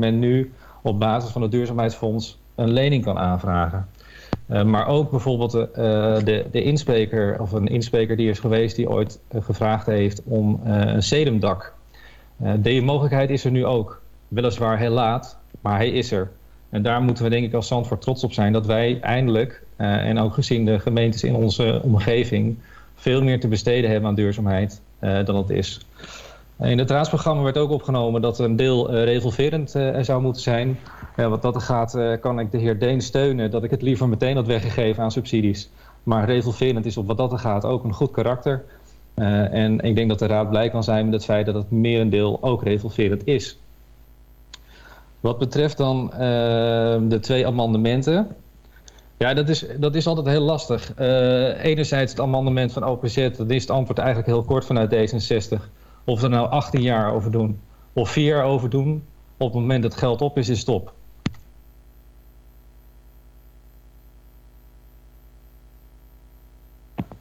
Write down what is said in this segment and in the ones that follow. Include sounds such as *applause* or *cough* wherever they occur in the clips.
waarvan men nu op basis van het duurzaamheidsfonds een lening kan aanvragen. Uh, maar ook bijvoorbeeld uh, de, de inspreker of een inspreker die is geweest die ooit uh, gevraagd heeft om een sedumdak. die mogelijkheid is er nu ook. Weliswaar heel laat, maar hij is er. En daar moeten we denk ik als Zandvoort trots op zijn dat wij eindelijk, en ook gezien de gemeentes in onze omgeving, veel meer te besteden hebben aan duurzaamheid dan het is. In het raadsprogramma werd ook opgenomen dat een deel uh, revolverend uh, zou moeten zijn. Wat dat gaat, kan ik de heer Deen steunen dat ik het liever meteen had weggegeven aan subsidies. Maar revolverend is op wat dat gaat ook een goed karakter. en ik denk dat de raad blij kan zijn met het feit dat het merendeel ook revolverend is. Wat betreft dan de twee amendementen. Ja, dat is, dat is altijd heel lastig. enerzijds het amendement van OPZ, dat is het antwoord eigenlijk heel kort vanuit D66. Of er nou 18 jaar over doen of 4 jaar over doen, op het moment dat geld op is, is het op.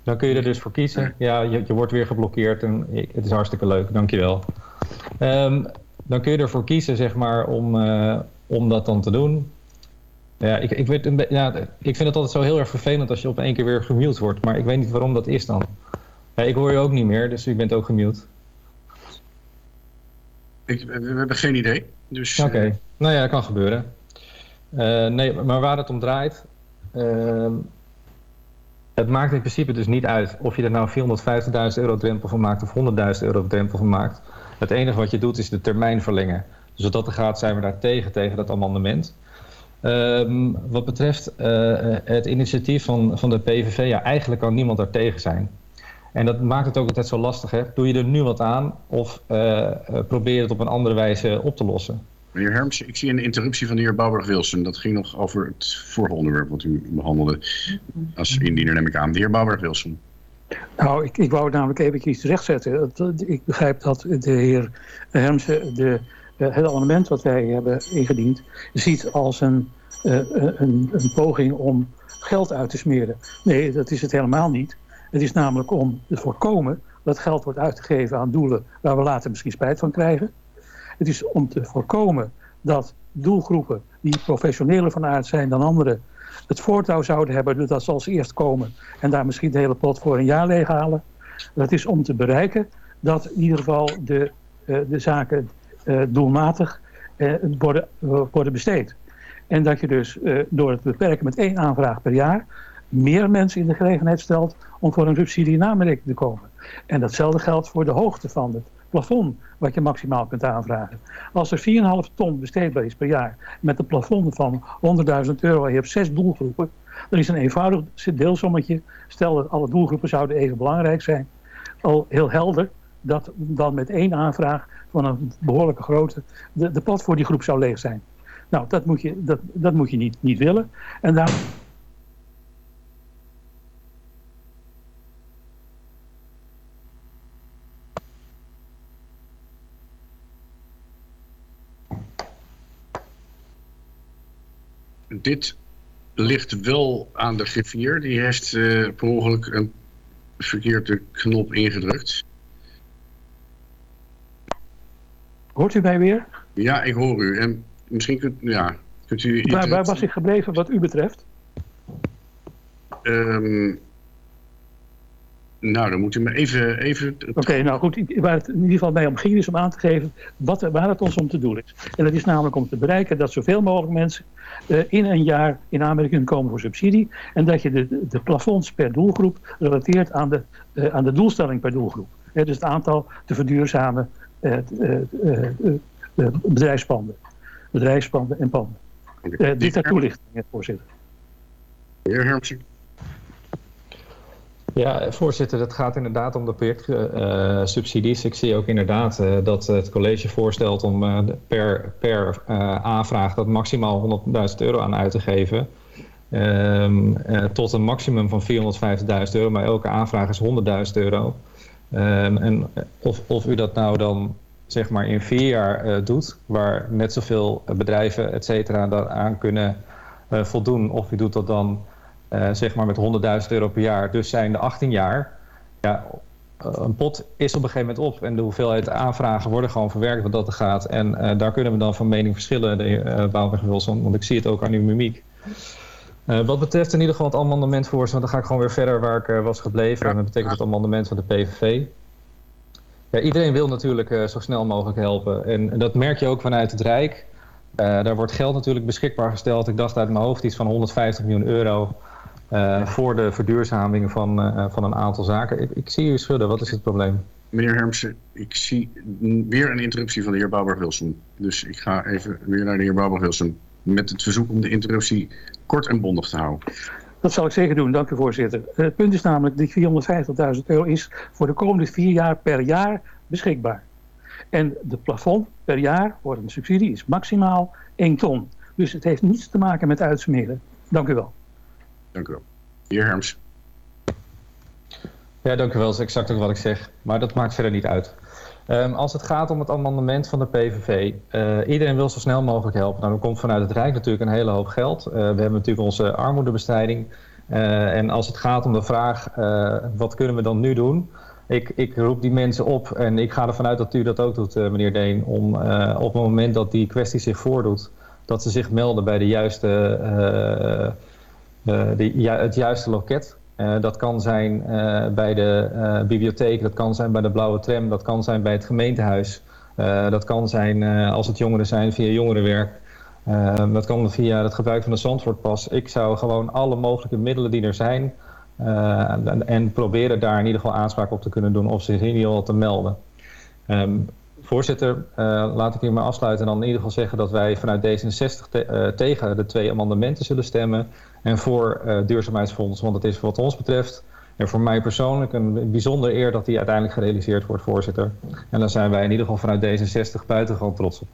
Dan kun je er dus voor kiezen. Ja, je, je wordt weer geblokkeerd en het is hartstikke leuk, dankjewel. Um, dan kun je ervoor kiezen, zeg maar, om, uh, om dat dan te doen. Ja ik, ik, weet een ja, ik vind het altijd zo heel erg vervelend als je op één keer weer gemute wordt. Maar ik weet niet waarom dat is dan. Ja, ik hoor je ook niet meer, dus u bent ook gemute. Ik, we hebben geen idee. Dus, Oké, okay. uh... nou ja, dat kan gebeuren. Uh, nee, maar waar het om draait... Uh, het maakt in principe dus niet uit of je er nou 450.000 euro drempel van maakt of 100.000 euro drempel van maakt. Het enige wat je doet is de termijn verlengen. Dus wat dat er gaat zijn we daar tegen, tegen dat amendement. Um, wat betreft uh, het initiatief van, van de PVV, ja, eigenlijk kan niemand daar tegen zijn. En dat maakt het ook altijd zo lastig. Hè? Doe je er nu wat aan of uh, probeer het op een andere wijze op te lossen? Meneer Herms, ik zie een interruptie van de heer Bouwberg-Wilson. Dat ging nog over het vorige onderwerp wat u behandelde. Als indiener neem ik aan. De heer Bouwberg-Wilson. Nou, ik, ik wou het namelijk even iets rechtzetten. Ik begrijp dat de heer Herms de, het amendement wat wij hebben ingediend... ziet als een, een, een poging om geld uit te smeren. Nee, dat is het helemaal niet. Het is namelijk om te voorkomen dat geld wordt uitgegeven aan doelen waar we later misschien spijt van krijgen. Het is om te voorkomen dat doelgroepen die professioneler van aard zijn dan anderen het voortouw zouden hebben dat ze als eerst komen en daar misschien de hele pot voor een jaar leeghalen. Dat is om te bereiken dat in ieder geval de, uh, de zaken uh, doelmatig uh, worden, worden besteed. En dat je dus door het beperken met één aanvraag per jaar meer mensen in de gelegenheid stelt om voor een subsidie in aanmerking te komen. En datzelfde geldt voor de hoogte van het plafond wat je maximaal kunt aanvragen. Als er 4,5 ton besteedbaar is per jaar met een plafond van 100.000 euro en je hebt zes doelgroepen, dan is een eenvoudig deelsommetje, stel dat alle doelgroepen zouden even belangrijk zijn, al heel helder dat dan met één aanvraag van een behoorlijke grootte de, de pot voor die groep zou leeg zijn. Nou, dat moet je, dat, dat moet je niet, niet willen. En daar dit ligt wel aan de griffier. Die heeft uh, per ongeluk een verkeerde knop ingedrukt. Hoort u mij weer? Ja, ik hoor u. En misschien kunt, ja, kunt u... Waar, waar was ik gebleven wat u betreft? Um, nou, dan moet u me even... even... Oké, okay, nou goed, waar het in ieder geval mij om ging is om aan te geven wat, waar het ons om te doen is. En dat is namelijk om te bereiken dat zoveel mogelijk mensen uh, in een jaar in aanmerking komen voor subsidie. En dat je de, de plafonds per doelgroep relateert aan de, uh, aan de doelstelling per doelgroep. Dus het aantal te verduurzamen bedrijfspanden. Bedrijfspanden en panden. Okay. dit ter toelichting, voorzitter. Heer Hermsen. Ja, voorzitter, het gaat inderdaad om de projectsubsidies. Ik zie ook inderdaad uh, dat het college voorstelt om uh, per, per aanvraag dat maximaal 100.000 euro aan uit te geven. Um, tot een maximum van 450.000 euro, maar elke aanvraag is 100.000 euro. Um, en of, of u dat nou dan zeg maar in vier jaar doet, waar net zoveel bedrijven et cetera daaraan kunnen voldoen, of u doet dat dan zeg maar met 100.000 euro per jaar. Dus zijn de 18 jaar. Ja, een pot is op een gegeven moment op en de hoeveelheid aanvragen worden gewoon verwerkt wat dat er gaat. En daar kunnen we dan van mening verschillen, de heer Bouwberg-Wilson, want ik zie het ook aan uw mimiek. wat betreft in ieder geval het amendement, dan ga ik gewoon weer verder waar ik was gebleven. En dat betekent het amendement van de PVV. Ja, iedereen wil natuurlijk zo snel mogelijk helpen. En dat merk je ook vanuit het Rijk. daar wordt geld natuurlijk beschikbaar gesteld. Ik dacht uit mijn hoofd iets van 150 miljoen euro. Uh, voor de verduurzaming van, uh, van een aantal zaken. Ik, ik, zie u schudden, wat is het probleem? Meneer Hermsen, ik zie weer een interruptie van de heer Bouwberg-Wilson. Dus ik ga even weer naar de heer Bouwberg-Wilson met het verzoek om de interruptie kort en bondig te houden. Dat zal ik zeker doen, dank u voorzitter. Het punt is namelijk, die 450.000 euro is voor de komende vier jaar per jaar beschikbaar. En de plafond per jaar voor een subsidie is maximaal 1 ton. Dus het heeft niets te maken met uitsmeren. Dank u wel. Dank u wel. Heer Herms. Ja, dank u wel. Dat is exact ook wat ik zeg. Maar dat maakt verder niet uit. Um, als het gaat om het amendement van de PVV, eh, iedereen wil zo snel mogelijk helpen. Nou, er komt vanuit het Rijk natuurlijk een hele hoop geld. Uh, we hebben natuurlijk onze armoedebestrijding. Uh, en als het gaat om de vraag, wat kunnen we dan nu doen? Ik, ik, roep die mensen op en ik ga ervan uit dat u dat ook doet, meneer Deen. Om op het moment dat die kwestie zich voordoet, dat ze zich melden bij de juiste eh, de, ja, het juiste loket. Uh, dat kan zijn uh, bij de bibliotheek, dat kan zijn bij de blauwe tram, dat kan zijn bij het gemeentehuis. dat kan zijn als het jongeren zijn via jongerenwerk. dat kan via het gebruik van de Zandvoortpas. Ik zou gewoon alle mogelijke middelen die er zijn... En, en, proberen daar in ieder geval aanspraak op te kunnen doen of zich in ieder geval te melden. Um, Voorzitter, laat ik hier maar afsluiten en dan in ieder geval zeggen dat wij vanuit D66 te, uh, tegen de twee amendementen zullen stemmen en voor uh, duurzaamheidsfonds, want het is wat ons betreft en voor mij persoonlijk een bijzonder eer dat die uiteindelijk gerealiseerd wordt, voorzitter. En daar zijn wij in ieder geval vanuit D66 buitengewoon trots op.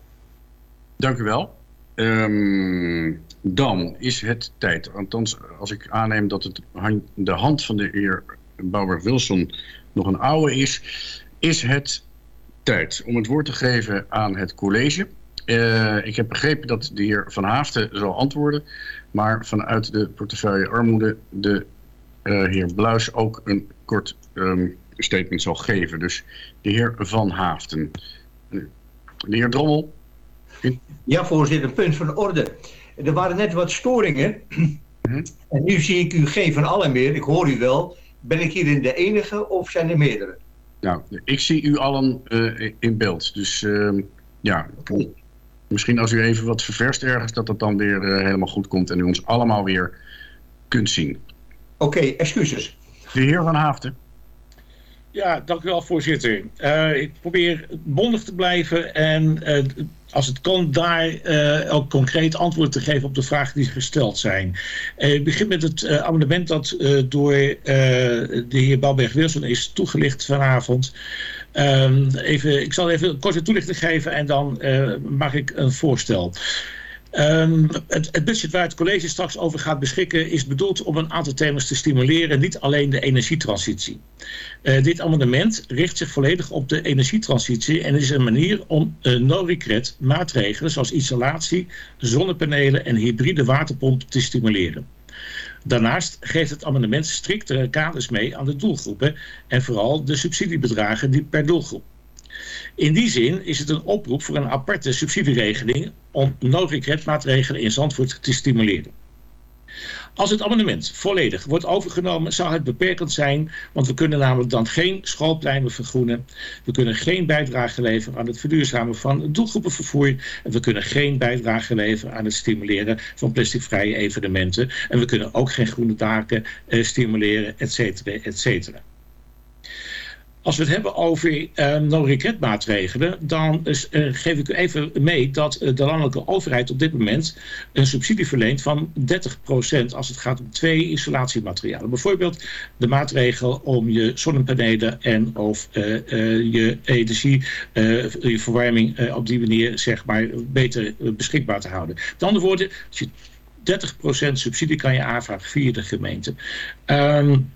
Dank u wel. Um, dan is het tijd, althans als ik aanneem dat het de hand van de heer Bouwer-Wilson nog een oude is, is het tijd om het woord te geven aan het college. Uh, ik heb begrepen dat de heer Van Haafden zal antwoorden. Maar vanuit de portefeuille armoede de uh, heer Bluis ook een kort um, statement zal geven. Dus de heer Van Haafden. De heer Drommel. Ja, voorzitter, een punt van orde. Er waren net wat storingen. Mhm. En nu zie ik u geen van allen meer. Ik hoor u wel. Ben ik hierin de enige of zijn er meerdere? Nou, ik zie u allen uh, in beeld. Dus uh, ja, misschien als u even wat ververst ergens... dat dat dan weer uh, helemaal goed komt en u ons allemaal weer kunt zien. Oké, okay, excuses. De heer Van Haafden. Ja, dank u wel, voorzitter. Uh, ik probeer bondig te blijven en uh, als het kan daar uh, ook concreet antwoord te geven op de vragen die gesteld zijn. ik begin met het amendement dat door de heer Balberg-Wilson is toegelicht vanavond. Um, even, ik zal even een korte toelichting geven en dan maak ik een voorstel. Um, het, het, budget waar het college straks over gaat beschikken is bedoeld om een aantal thema's te stimuleren, niet alleen de energietransitie. Uh, dit amendement richt zich volledig op de energietransitie en is een manier om uh, no-regret maatregelen zoals isolatie, zonnepanelen en hybride waterpompen te stimuleren. Daarnaast geeft het amendement striktere kaders mee aan de doelgroepen en vooral de subsidiebedragen die per doelgroep. In die zin is het een oproep voor een aparte subsidieregeling om noodrekredmaatregelen in Zandvoort te stimuleren. Als het amendement volledig wordt overgenomen zou het beperkend zijn, want we kunnen namelijk dan geen schoolpleinen vergroenen. We kunnen geen bijdrage leveren aan het verduurzamen van doelgroepenvervoer. En we kunnen geen bijdrage leveren aan het stimuleren van plasticvrije evenementen. En we kunnen ook geen groene daken eh, stimuleren, et cetera, et cetera. Als we het hebben over uh, no-regret maatregelen, dan uh, geef ik u even mee dat uh, de landelijke overheid op dit moment een subsidie verleent van 30% als het gaat om twee isolatiematerialen. Bijvoorbeeld de maatregel om je zonnepanelen en of je energie, je verwarming op die manier zeg maar beter beschikbaar te houden. Met andere woorden, als je 30% subsidie kan je aanvragen via de gemeente. Um,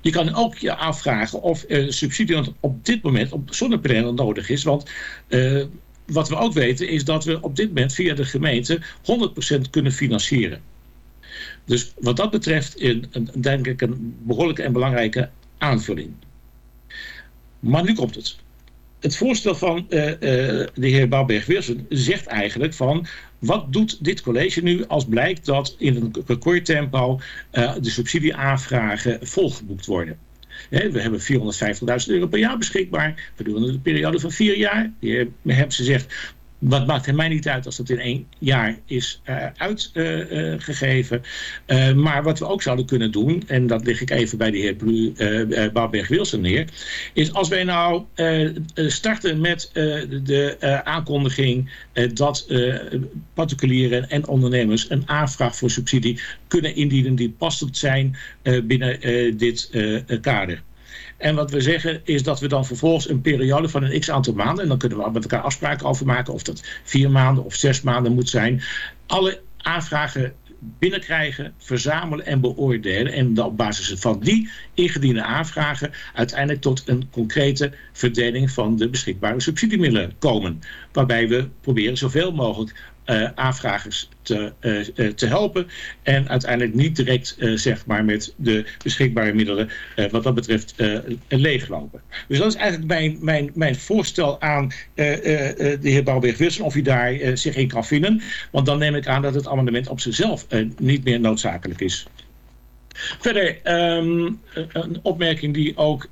je kan ook je afvragen of uh, subsidie op dit moment op zonnepanelen nodig is. Want uh, wat we ook weten is dat we op dit moment via de gemeente 100% kunnen financieren. Dus wat dat betreft in, een, denk ik een behoorlijke en belangrijke aanvulling. Maar nu komt het. Het voorstel van uh, uh, de heer Bouwberg-Wilson zegt eigenlijk van... wat doet dit college nu als blijkt dat in een recordtempo uh, de subsidieaanvragen volgeboekt worden? we hebben 450.000 euro per jaar beschikbaar gedurende de periode van vier jaar. De heer Hemse zegt, wat maakt het mij niet uit als dat in één jaar is uh, uitgegeven. Uh, uh, maar wat we ook zouden kunnen doen, en dat lig ik even bij de heer Bouwberg-Wilson neer, is als wij nou starten met de aankondiging dat particulieren en ondernemers een aanvraag voor subsidie kunnen indienen die passend zijn binnen dit kader. En wat we zeggen is dat we dan vervolgens een periode van een x aantal maanden... en dan kunnen we met elkaar afspraken over maken... of dat vier maanden of zes maanden moet zijn... alle aanvragen binnenkrijgen, verzamelen en beoordelen. En op basis van die ingediende aanvragen uiteindelijk tot een concrete verdeling van de beschikbare subsidiemiddelen komen. Waarbij we proberen zoveel mogelijk aanvragers te, uh, te helpen. En uiteindelijk niet direct zeg maar met de beschikbare middelen wat dat betreft leeglopen. Dus dat is eigenlijk mijn, mijn, mijn voorstel aan de heer Bouwberg-Wilson of hij daar zich in kan vinden. Want dan neem ik aan dat het amendement op zichzelf niet meer noodzakelijk is. Verder, um, een opmerking die ook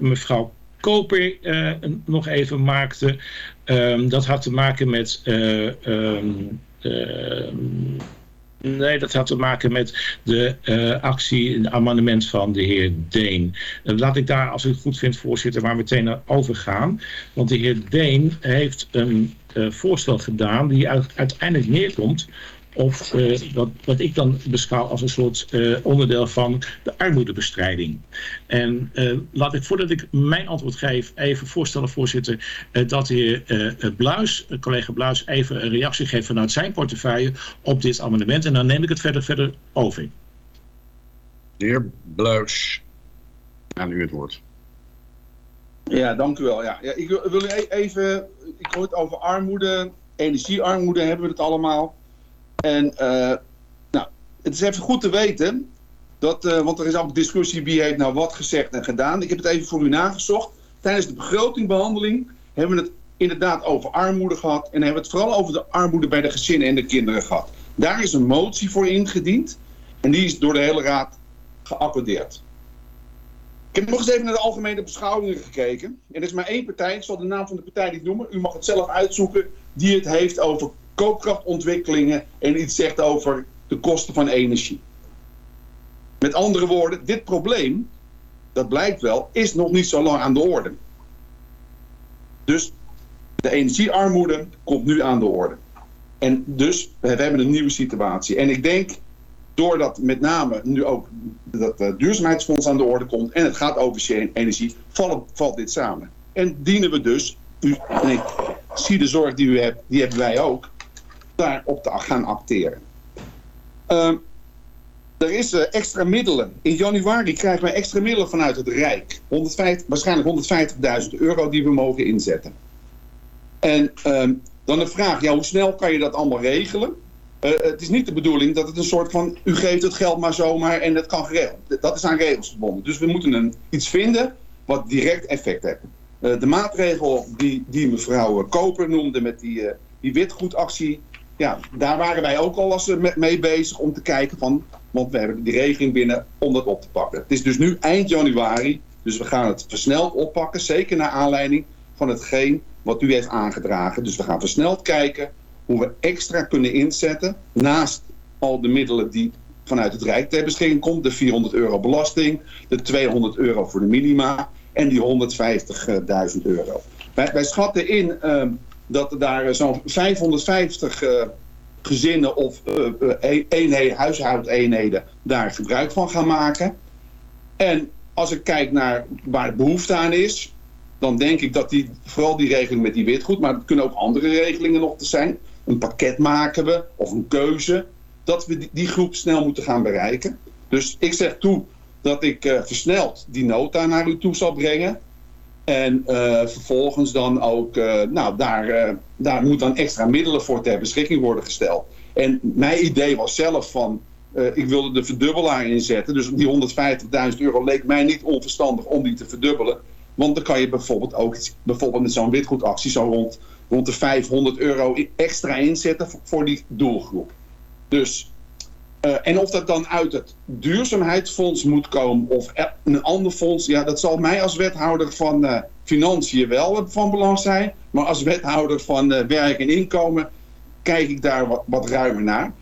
mevrouw Koper uh, nog even maakte. Um, dat had te maken met... Uh, um, uh, nee, dat had te maken met de uh, actie, het amendement van de heer Deen. laat ik daar, als u het goed vindt, voorzitter, maar meteen naar overgaan. Want de heer Deen heeft een voorstel gedaan die uiteindelijk neerkomt of uh, wat, wat ik dan beschouw als een soort uh, onderdeel van de armoedebestrijding. En uh, laat ik voordat ik mijn antwoord geef even voorstellen, voorzitter, dat de heer Bluis, collega Bluis, even een reactie geeft vanuit zijn portefeuille op dit amendement. En dan neem ik het verder, verder over. De heer Bluis, aan u het woord. Ja, dank u wel. Ja. ja ik wil e-, even, ik hoor het over armoede, energiearmoede hebben we het allemaal. En uh, nou, het is even goed te weten, dat, uh, want er is ook discussie wie heeft nou wat gezegd en gedaan. Ik heb het even voor u nagezocht. Tijdens de begrotingbehandeling hebben we het inderdaad over armoede gehad. En hebben we het vooral over de armoede bij de gezinnen en de kinderen gehad. Daar is een motie voor ingediend. En die is door de hele raad geaccordeerd. Ik heb nog eens even naar de algemene beschouwingen gekeken. En er is maar één partij, ik zal de naam van de partij niet noemen. U mag het zelf uitzoeken, die het heeft over koopkrachtontwikkelingen en iets zegt over de kosten van energie. Met andere woorden, dit probleem, dat blijkt wel, is nog niet zo lang aan de orde. Dus de energiearmoede komt nu aan de orde. En dus, we hebben een nieuwe situatie. En ik denk, doordat met name nu ook dat uh, duurzaamheidsfonds aan de orde komt... en het gaat over energie, valt, valt dit samen. En dienen we dus, u en ik zie de zorg die u hebt, die hebben wij ook daarop te gaan acteren. Uh, er is uh, extra middelen. In januari krijgen wij extra middelen vanuit het Rijk. 150, waarschijnlijk 150.000 euro die we mogen inzetten. En uh, dan de vraag, ja, hoe snel kan je dat allemaal regelen? Uh, het is niet de bedoeling dat het een soort van... u geeft het geld maar zomaar en dat kan geregeld. Dat is aan regels verbonden. Dus we moeten een, iets vinden wat direct effect heeft. Uh, de maatregel die, die mevrouw Koper noemde met die, die witgoedactie ja, daar waren wij ook al als mee bezig om te kijken van, want we hebben die regeling binnen om dat op te pakken. Het is dus nu eind januari, dus we gaan het versneld oppakken, zeker naar aanleiding van hetgeen wat u heeft aangedragen. Dus we gaan versneld kijken hoe we extra kunnen inzetten naast al de middelen die vanuit het Rijk ter beschikking komt. De 400 euro belasting, de 200 euro voor de minima en die 150.000 euro. Wij, wij schatten in uh, dat er daar zo'n 550 uh, gezinnen of uh, eenheden, daar gebruik van gaan maken. En als ik kijk naar waar behoefte aan is, dan denk ik dat die, vooral die regeling met die witgoed, maar het kunnen ook andere regelingen nog te zijn. Een pakket maken we, of een keuze, dat we die, groep snel moeten gaan bereiken. Dus ik zeg toe dat ik versneld die nota naar u toe zal brengen. En uh, vervolgens dan ook, uh, nou, daar, uh, daar moet dan extra middelen voor ter beschikking worden gesteld. En mijn idee was zelf van, ik wilde de verdubbelaar inzetten. Dus die 150.000 euro leek mij niet onverstandig om die te verdubbelen. Want dan kan je bijvoorbeeld ook bijvoorbeeld zo'n witgoedactie zo rond, rond de 500 euro extra inzetten voor die doelgroep. Dus, uh, en of dat dan uit het duurzaamheidsfonds moet komen of een ander fonds, ja, dat zal mij als wethouder van uh, financiën wel van belang zijn. Maar als wethouder van werk en inkomen kijk ik daar wat, wat ruimer naar.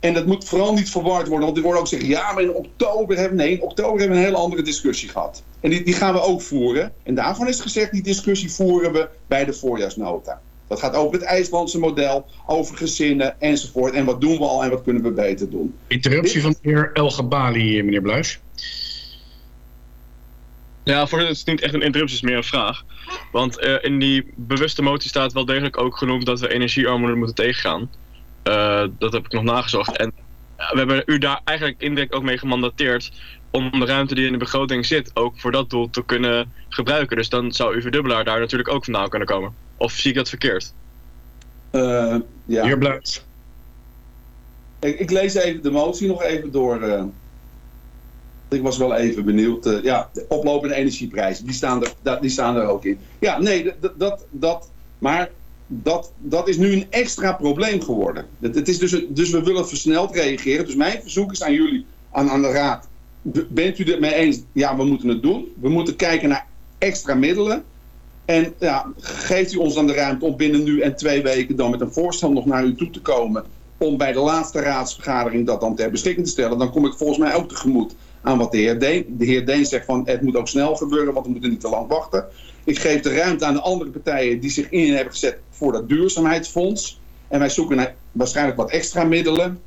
En dat moet vooral niet verward worden, want er wordt ook zeggen, ja, maar in oktober hebben nee, in oktober hebben we een hele andere discussie gehad. En die, die gaan we ook voeren. En daarvan is gezegd, die discussie voeren we bij de voorjaarsnota. Dat gaat over het IJslandse model, over gezinnen enzovoort. En wat doen we al en wat kunnen we beter doen. Interruptie van de heer El Gabali, meneer Bluis. Ja, voor het is niet echt een interruptie, het is meer een vraag. Want uh, in die bewuste motie staat wel degelijk ook genoemd dat we energiearmoede moeten tegengaan. Uh, dat heb ik nog nagezocht. En we hebben u daar eigenlijk indirect ook mee gemandateerd om de ruimte die in de begroting zit ook voor dat doel te kunnen gebruiken. Dus dan zou uw verdubbelaar daar natuurlijk ook vandaan kunnen komen. Of zie ik dat verkeerd? Uh, ja. Heer Bluis. Ik, ik, lees even de motie nog even door. Uh, ik was wel even benieuwd. Uh, ja, de oplopende energieprijzen, die staan, er, die staan er ook in. Ja, nee, dat, dat, dat maar dat, dat is nu een extra probleem geworden. Het, het is dus, dus we willen versneld reageren. Dus mijn verzoek is aan jullie, aan, aan de raad. Bent u het mee eens? Ja, we moeten het doen. We moeten kijken naar extra middelen. En ja, geeft u ons dan de ruimte om binnen nu en twee weken dan met een voorstel nog naar u toe te komen. Om bij de laatste raadsvergadering dat dan ter beschikking te stellen. Dan kom ik volgens mij ook tegemoet aan wat de heer Deen. De heer Deen zegt van het moet ook snel gebeuren, want we moeten niet te lang wachten. Ik geef de ruimte aan de andere partijen die zich in hebben gezet voor dat duurzaamheidsfonds. En wij zoeken naar waarschijnlijk wat extra middelen.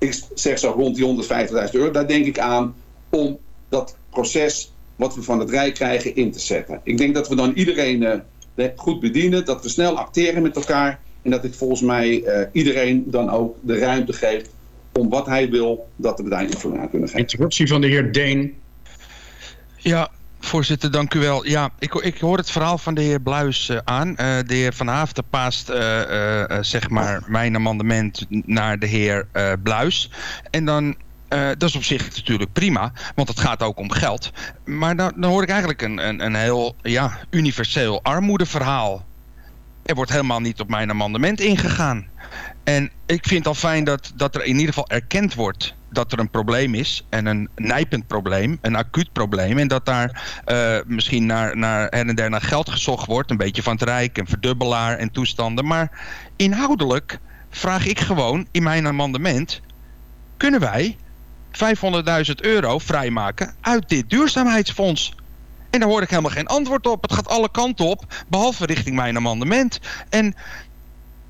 Ik zeg zo rond die 150.000 euro. Daar denk ik aan om dat proces wat we van het Rijk krijgen in te zetten. Ik denk dat we dan iedereen uh, goed bedienen. Dat we snel acteren met elkaar. En dat ik volgens mij uh, iedereen dan ook de ruimte geeft om wat hij wil, dat we daar invulling aan kunnen geven. Interruptie van de heer Deen. Ja, Voorzitter, dank u wel. Ja, ik, ik hoor het verhaal van de heer Bluis uh, aan. Uh, de heer Van Haften paast uh, zeg maar mijn amendement naar de heer Bluis. En dan, dat is op zich natuurlijk prima, want het gaat ook om geld. Maar dan, dan hoor ik eigenlijk een, een, een heel ja, universeel armoedeverhaal. Er wordt helemaal niet op mijn amendement ingegaan. En ik vind het al fijn dat, dat er in ieder geval erkend wordt dat er een probleem is. En een nijpend probleem, een acuut probleem. En dat daar uh, misschien naar, naar her en der naar geld gezocht wordt. Een beetje van het Rijk, een verdubbelaar en toestanden. Maar inhoudelijk vraag ik gewoon in mijn amendement... kunnen wij 500.000 euro vrijmaken uit dit duurzaamheidsfonds? En daar hoor ik helemaal geen antwoord op. Het gaat alle kanten op, behalve richting mijn amendement. En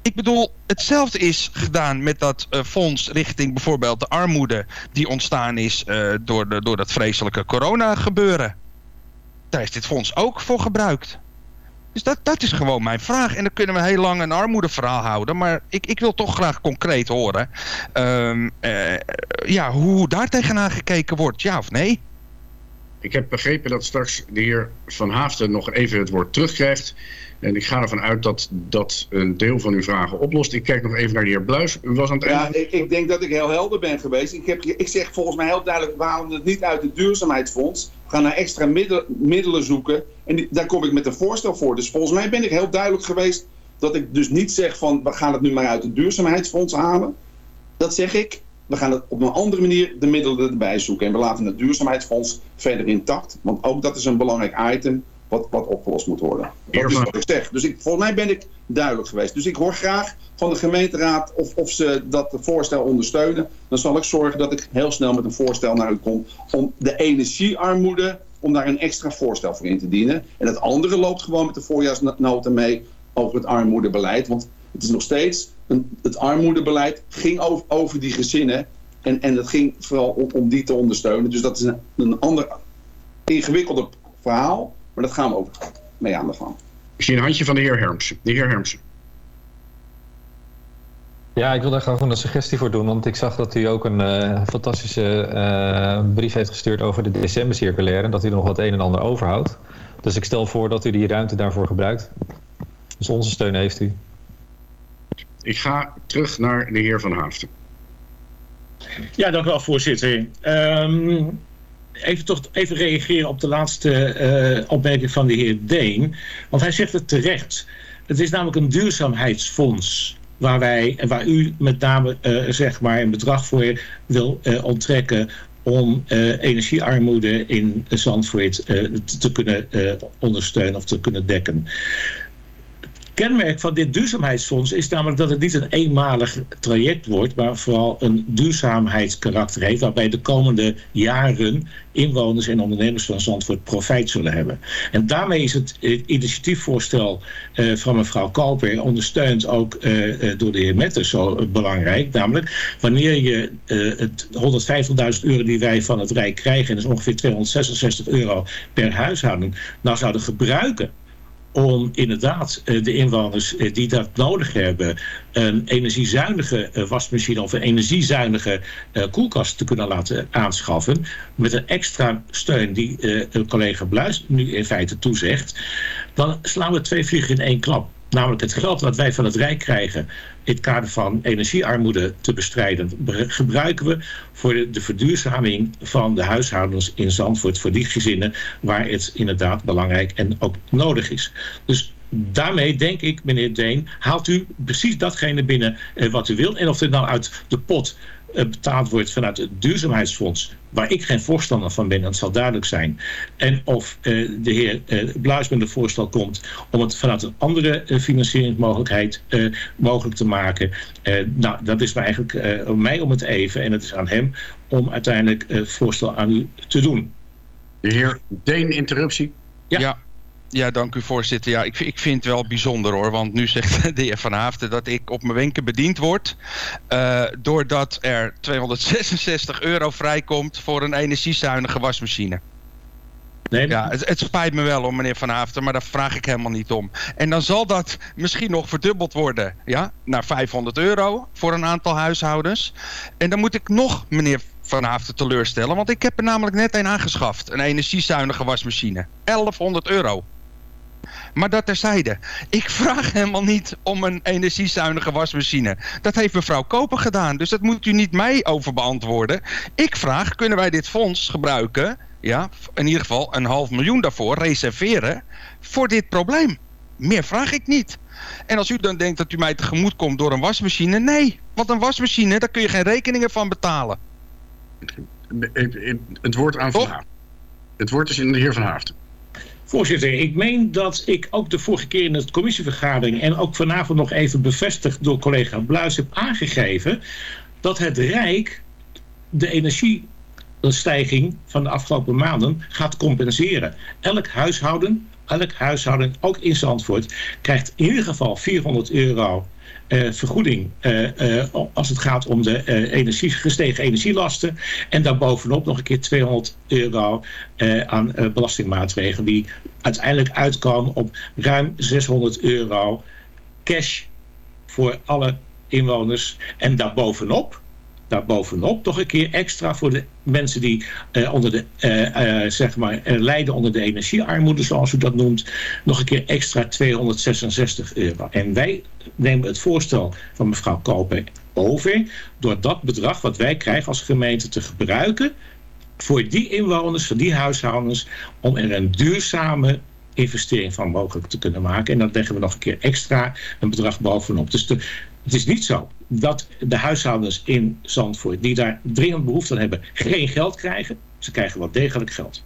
ik bedoel, hetzelfde is gedaan met dat uh, fonds richting bijvoorbeeld de armoede die ontstaan is uh, door, de, door dat vreselijke corona gebeuren. Daar is dit fonds ook voor gebruikt. Dus dat, dat is gewoon mijn vraag. En dan kunnen we heel lang een armoedeverhaal houden. Maar ik, ik wil toch graag concreet horen um, uh, ja, hoe daar tegenaan gekeken wordt. Ja of nee? Ik heb begrepen dat straks de heer Van Haafden nog even het woord terugkrijgt. En ik ga ervan uit dat dat een deel van uw vragen oplost. Ik kijk nog even naar de heer Bluis. U was aan het ja, ik, ik, denk dat ik heel helder ben geweest. Ik, heb, ik zeg volgens mij heel duidelijk waarom het niet uit het duurzaamheidsfonds. We gaan naar extra middelen, middelen zoeken. En die, daar kom ik met een voorstel voor. Dus volgens mij ben ik heel duidelijk geweest dat ik dus niet zeg van we gaan het nu maar uit het duurzaamheidsfonds halen. Dat zeg ik. We gaan het op een andere manier de middelen erbij zoeken. En we laten het duurzaamheidsfonds verder intact. Want ook dat is een belangrijk item wat, wat opgelost moet worden. Dat is wat ik zeg. Dus ik, volgens mij ben ik duidelijk geweest. Dus ik hoor graag van de gemeenteraad of, of ze dat voorstel ondersteunen. Dan zal ik zorgen dat ik heel snel met een voorstel naar u kom om de energiearmoede, om daar een extra voorstel voor in te dienen. En het andere loopt gewoon met de voorjaarsnota mee over het armoedebeleid. Want het is nog steeds, het armoedebeleid ging over, over die gezinnen. En, en het ging vooral om, om die te ondersteunen. Dus dat is een, een ander ingewikkelder verhaal. Maar dat gaan we ook mee aan de gang. Ik zie een handje van de heer Hermsen. De heer Hermsen. Ja, ik wil daar gewoon een suggestie voor doen. Want ik zag dat u ook een uh, fantastische uh, brief heeft gestuurd over de decembercirculaire. En dat u er nog wat een en ander overhoudt. Dus ik stel voor dat u die ruimte daarvoor gebruikt. Dus onze steun heeft u. Ik ga terug naar de heer Van Haafden. Ja, dank u wel, voorzitter. Um, even, toch even reageren op de laatste opmerking van de heer Deen. Want hij zegt het terecht. Het is namelijk een duurzaamheidsfonds waar wij waar u met name zeg maar een bedrag voor wil onttrekken om energiearmoede in Zandvoort te kunnen ondersteunen of te kunnen dekken kenmerk van dit duurzaamheidsfonds is namelijk dat het niet een eenmalig traject wordt, maar vooral een duurzaamheidskarakter heeft, waarbij de komende jaren inwoners en ondernemers van Zandvoort profijt zullen hebben. En daarmee is het initiatiefvoorstel uh, van mevrouw Koper ondersteund ook uh, door de heer Metters zo belangrijk. Namelijk, wanneer je uh, het 150.000 euro die wij van het Rijk krijgen, en dat is ongeveer 266 euro per huishouden, nou zouden gebruiken om inderdaad eh, de inwoners eh, die dat nodig hebben... een energiezuinige eh, wasmachine of een energiezuinige koelkast te kunnen laten aanschaffen... met een extra steun die collega Bluis nu in feite toezegt... dan slaan we twee vliegen in één klap. Namelijk het geld wat wij van het Rijk krijgen in het kader van energiearmoede te bestrijden, gebruiken we voor de, verduurzaming van de huishoudens in Zandvoort, voor die gezinnen waar het inderdaad belangrijk en ook nodig is. Dus daarmee denk ik, meneer Deen, haalt u precies datgene binnen eh, wat u wilt. En of dit nou uit de pot eh, betaald wordt vanuit het duurzaamheidsfonds, waar ik geen voorstander van ben, dat zal duidelijk zijn. En of uh, de heer uh, Bluis met een voorstel komt om het vanuit een andere uh, financieringsmogelijkheid mogelijk te maken. nou, dat is maar eigenlijk om mij om het even en het is aan hem om uiteindelijk het voorstel aan u te doen. De heer Deen, interruptie. ja. ja. Ja, dank u voorzitter. Ja, ik, ik vind het wel bijzonder hoor. Want nu zegt *laughs* de heer Van Haften dat ik op mijn wenken bediend word. Uh, doordat er 266 euro vrijkomt voor een energiezuinige wasmachine. Nee, ja, het, het, spijt me wel om meneer Van Haften, maar daar vraag ik helemaal niet om. En dan zal dat misschien nog verdubbeld worden, ja, naar 500 euro voor een aantal huishoudens. En dan moet ik nog meneer Van Haften teleurstellen, want ik heb er namelijk net een aangeschaft. Een energiezuinige wasmachine. 1100 euro. Maar dat terzijde. Ik *laughs* vraag helemaal niet om een energiezuinige wasmachine. Dat heeft mevrouw Koper gedaan. Dus dat moet u niet mij over beantwoorden. Ik vraag, kunnen wij dit fonds gebruiken... ja, in ieder geval een half miljoen daarvoor reserveren... voor dit probleem? Meer vraag ik niet. En als u dan denkt dat u mij tegemoet komt door een wasmachine... nee, want een wasmachine, daar kun je geen rekeningen van betalen. Het woord aan Van Het woord is in de heer Van Haafden. Voorzitter, ik meen dat ik ook de vorige keer in de commissievergadering... en ook vanavond nog even bevestigd door collega Bluis heb aangegeven... dat het Rijk de energiestijging van de afgelopen maanden gaat compenseren. Elk huishouden, elk huishouden, ook in Zandvoort... krijgt in ieder geval 400 euro vergoeding uh, als het gaat om de energie, gestegen energielasten. En daarbovenop nog een keer 200 euro aan belastingmaatregelen die uiteindelijk uitkomen op ruim 600 euro cash voor alle inwoners. En daarbovenop daarbovenop toch een keer extra voor de mensen die uh, onder de, uh, uh, zeg maar, lijden onder de energiearmoede, zoals u dat noemt, nog een keer extra 266 euro. En wij nemen het voorstel van mevrouw Koper over door dat bedrag wat wij krijgen als gemeente te gebruiken voor die inwoners, voor die huishoudens, om er een duurzame investering van mogelijk te kunnen maken. En dan leggen we nog een keer extra een bedrag bovenop. Dus de, het is niet zo dat de huishoudens in Zandvoort... die daar dringend behoefte aan hebben, geen geld krijgen. Ze krijgen wel degelijk geld.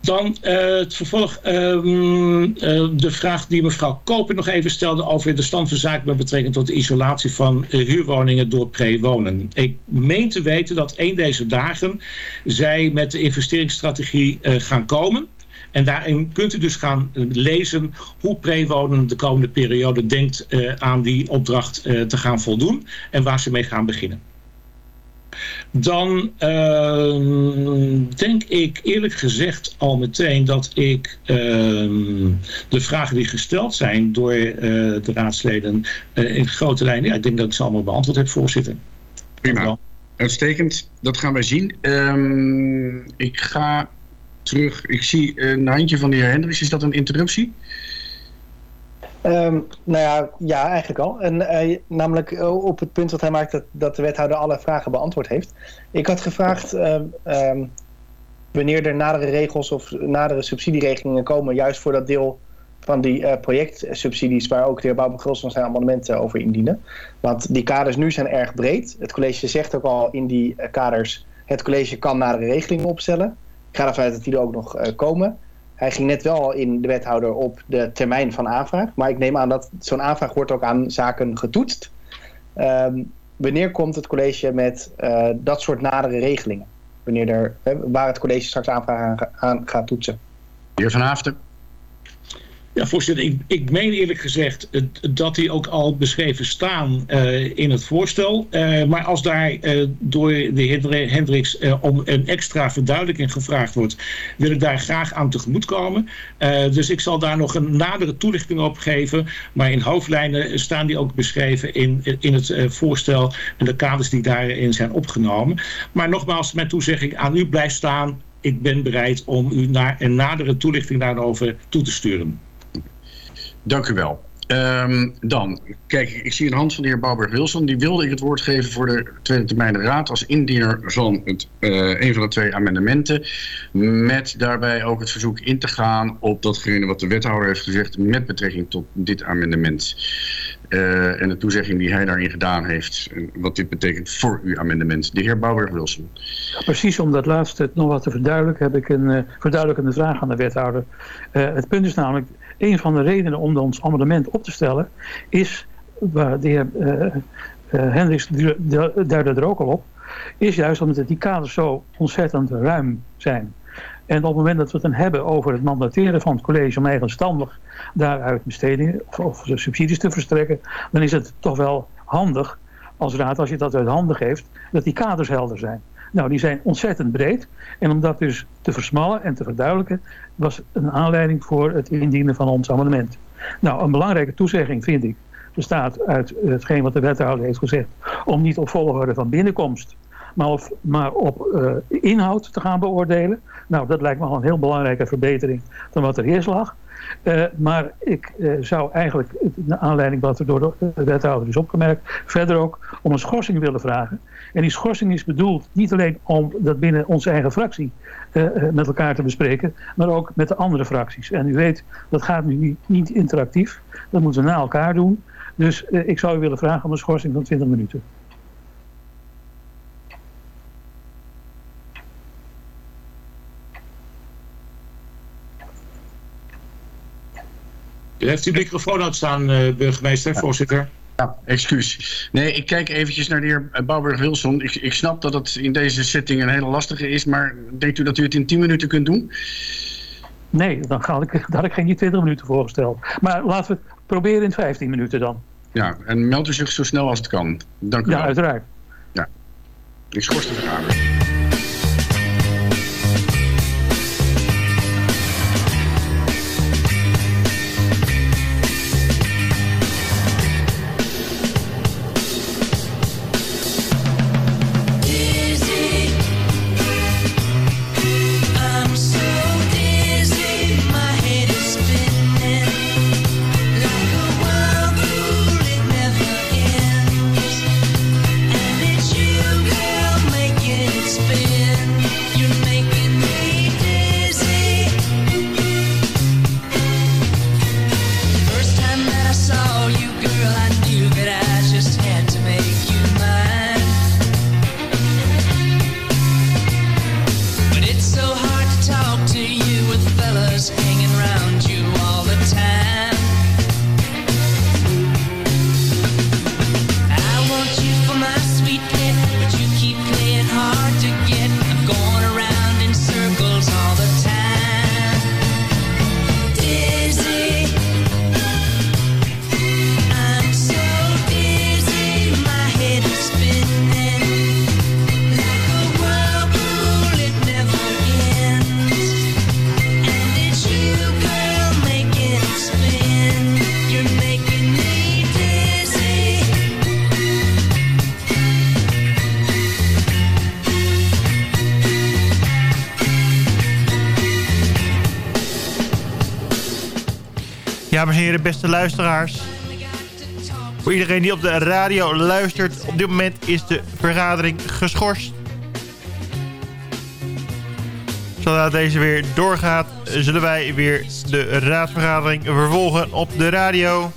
Dan uh, het vervolg, um, uh, de vraag die mevrouw Koper nog even stelde over de stand van zaken met betrekking tot de isolatie van huurwoningen door prewonen. Ik meen te weten dat een deze dagen zij met de investeringsstrategie gaan komen. En daarin kunt u dus gaan lezen hoe Prewonen de komende periode denkt uh, aan die opdracht uh, te gaan voldoen en waar ze mee gaan beginnen. Dan uh, denk ik eerlijk gezegd al meteen dat ik ehm, de vragen die gesteld zijn door eh, de raadsleden in grote lijnen, ja, ik denk dat ik ze allemaal beantwoord heb, voorzitter. Prima. Uitstekend, dat gaan wij zien. Ehm, ik ga terug. Ik zie een handje van de heer Hendricks. Is dat een interruptie? Ehm, nou ja, ja, eigenlijk al. En eh, namelijk eh, op het punt wat hij maakt dat, dat de wethouder alle vragen beantwoord heeft. Ik had gevraagd ehm, ehm, wanneer er nadere regels of nadere subsidieregelingen komen, juist voor dat deel van die projectsubsidies waar ook de heer Bouwman van zijn amendementen over indienen. Want die kaders nu zijn erg breed. Het college zegt ook al in die kaders, het college kan nadere regelingen opstellen. Ga ervan uit dat die er ook nog komen. Hij ging net wel in de wethouder op de termijn van aanvraag. Maar ik neem aan dat zo'n aanvraag wordt ook aan zaken getoetst. Um, wanneer komt het college met uh, dat soort nadere regelingen? Wanneer er, waar het college straks aanvraag aan, gaat toetsen? Heer Van. Ja, voorzitter, ik, meen eerlijk gezegd dat die ook al beschreven staan uh, in het voorstel. Uh, maar als daar uh, door de heer Hendricks om een extra verduidelijking gevraagd wordt, wil ik daar graag aan tegemoet komen. dus ik zal daar nog een nadere toelichting op geven. Maar in hoofdlijnen staan die ook beschreven in, in het voorstel en de kaders die daarin zijn opgenomen. Maar nogmaals, mijn toezegging aan u blijft staan. Ik ben bereid om u naar een nadere toelichting daarover toe te sturen. Dank u wel. Um, dan, kijk, ik zie een hand van de heer Bouwberg-Wilson. Die wilde ik het woord geven voor de Tweede Termijn Raad als indiener van het, uh, een van de twee amendementen. Met daarbij ook het verzoek in te gaan op datgene wat de wethouder heeft gezegd met betrekking tot dit amendement. Uh, en de toezegging die hij daarin gedaan heeft. En wat dit betekent voor uw amendement. De heer Bouwberg-Wilson. Precies om dat laatste nog wat te verduidelijken heb ik een uh, verduidelijkende vraag aan de wethouder. het punt is namelijk een van de redenen om ons amendement op te stellen is, waar de heer uh, Hendricks duidde er ook al op, is juist omdat die kaders zo ontzettend ruim zijn. En op het moment dat we het dan hebben over het mandateren van het college om eigenstandig daaruit bestedingen of, subsidies te verstrekken, dan is het toch wel handig als raad, als je dat uit handen geeft, dat die kaders helder zijn. Nou, die zijn ontzettend breed. En om dat dus te versmallen en te verduidelijken, was een aanleiding voor het indienen van ons amendement. Nou, een belangrijke toezegging vind ik bestaat uit hetgeen wat de wethouder heeft gezegd, om niet op volgorde van binnenkomst, maar op, maar op uh, inhoud te gaan beoordelen. Nou, dat lijkt me al een heel belangrijke verbetering dan wat er eerst lag. Uh, maar ik uh, zou eigenlijk, de aanleiding wat er door de wethouder is opgemerkt, verder ook om een schorsing willen vragen. En die schorsing is bedoeld niet alleen om dat binnen onze eigen fractie met elkaar te bespreken, maar ook met de andere fracties. En u weet, dat gaat nu niet, niet interactief. Dat moeten we na elkaar doen. Dus ik zou u willen vragen om een schorsing van 20 minuten. U heeft uw microfoon uitstaan, uh, burgemeester, voorzitter. Ja, excuus. Nee, ik kijk eventjes naar de heer Bouwberg-Wilson. Ik, ik snap dat het in deze setting een hele lastige is, maar denkt u dat u het in 10 minuten kunt doen? Nee, dan ga ik, *laughs* daar had ik geen 20 minuten voorgesteld. Maar laten we het proberen in 15 minuten dan. Ja, en meld u zich zo snel als het kan. Dank u ja, wel. Ja, uiteraard. Ja. Ik schors de vergadering. Heren, beste luisteraars. Voor iedereen die op de radio luistert, op dit moment is de vergadering geschorst. Zodra deze weer doorgaat, zullen wij weer de raadsvergadering vervolgen op de radio.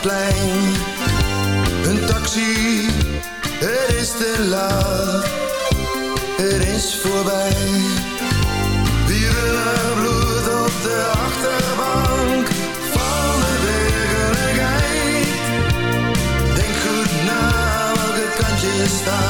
plein. Een taxi, het is te laat, het is voorbij. Wie willen bloed op de achterbank van de werkelijkheid? Denk goed na welke kant je staat.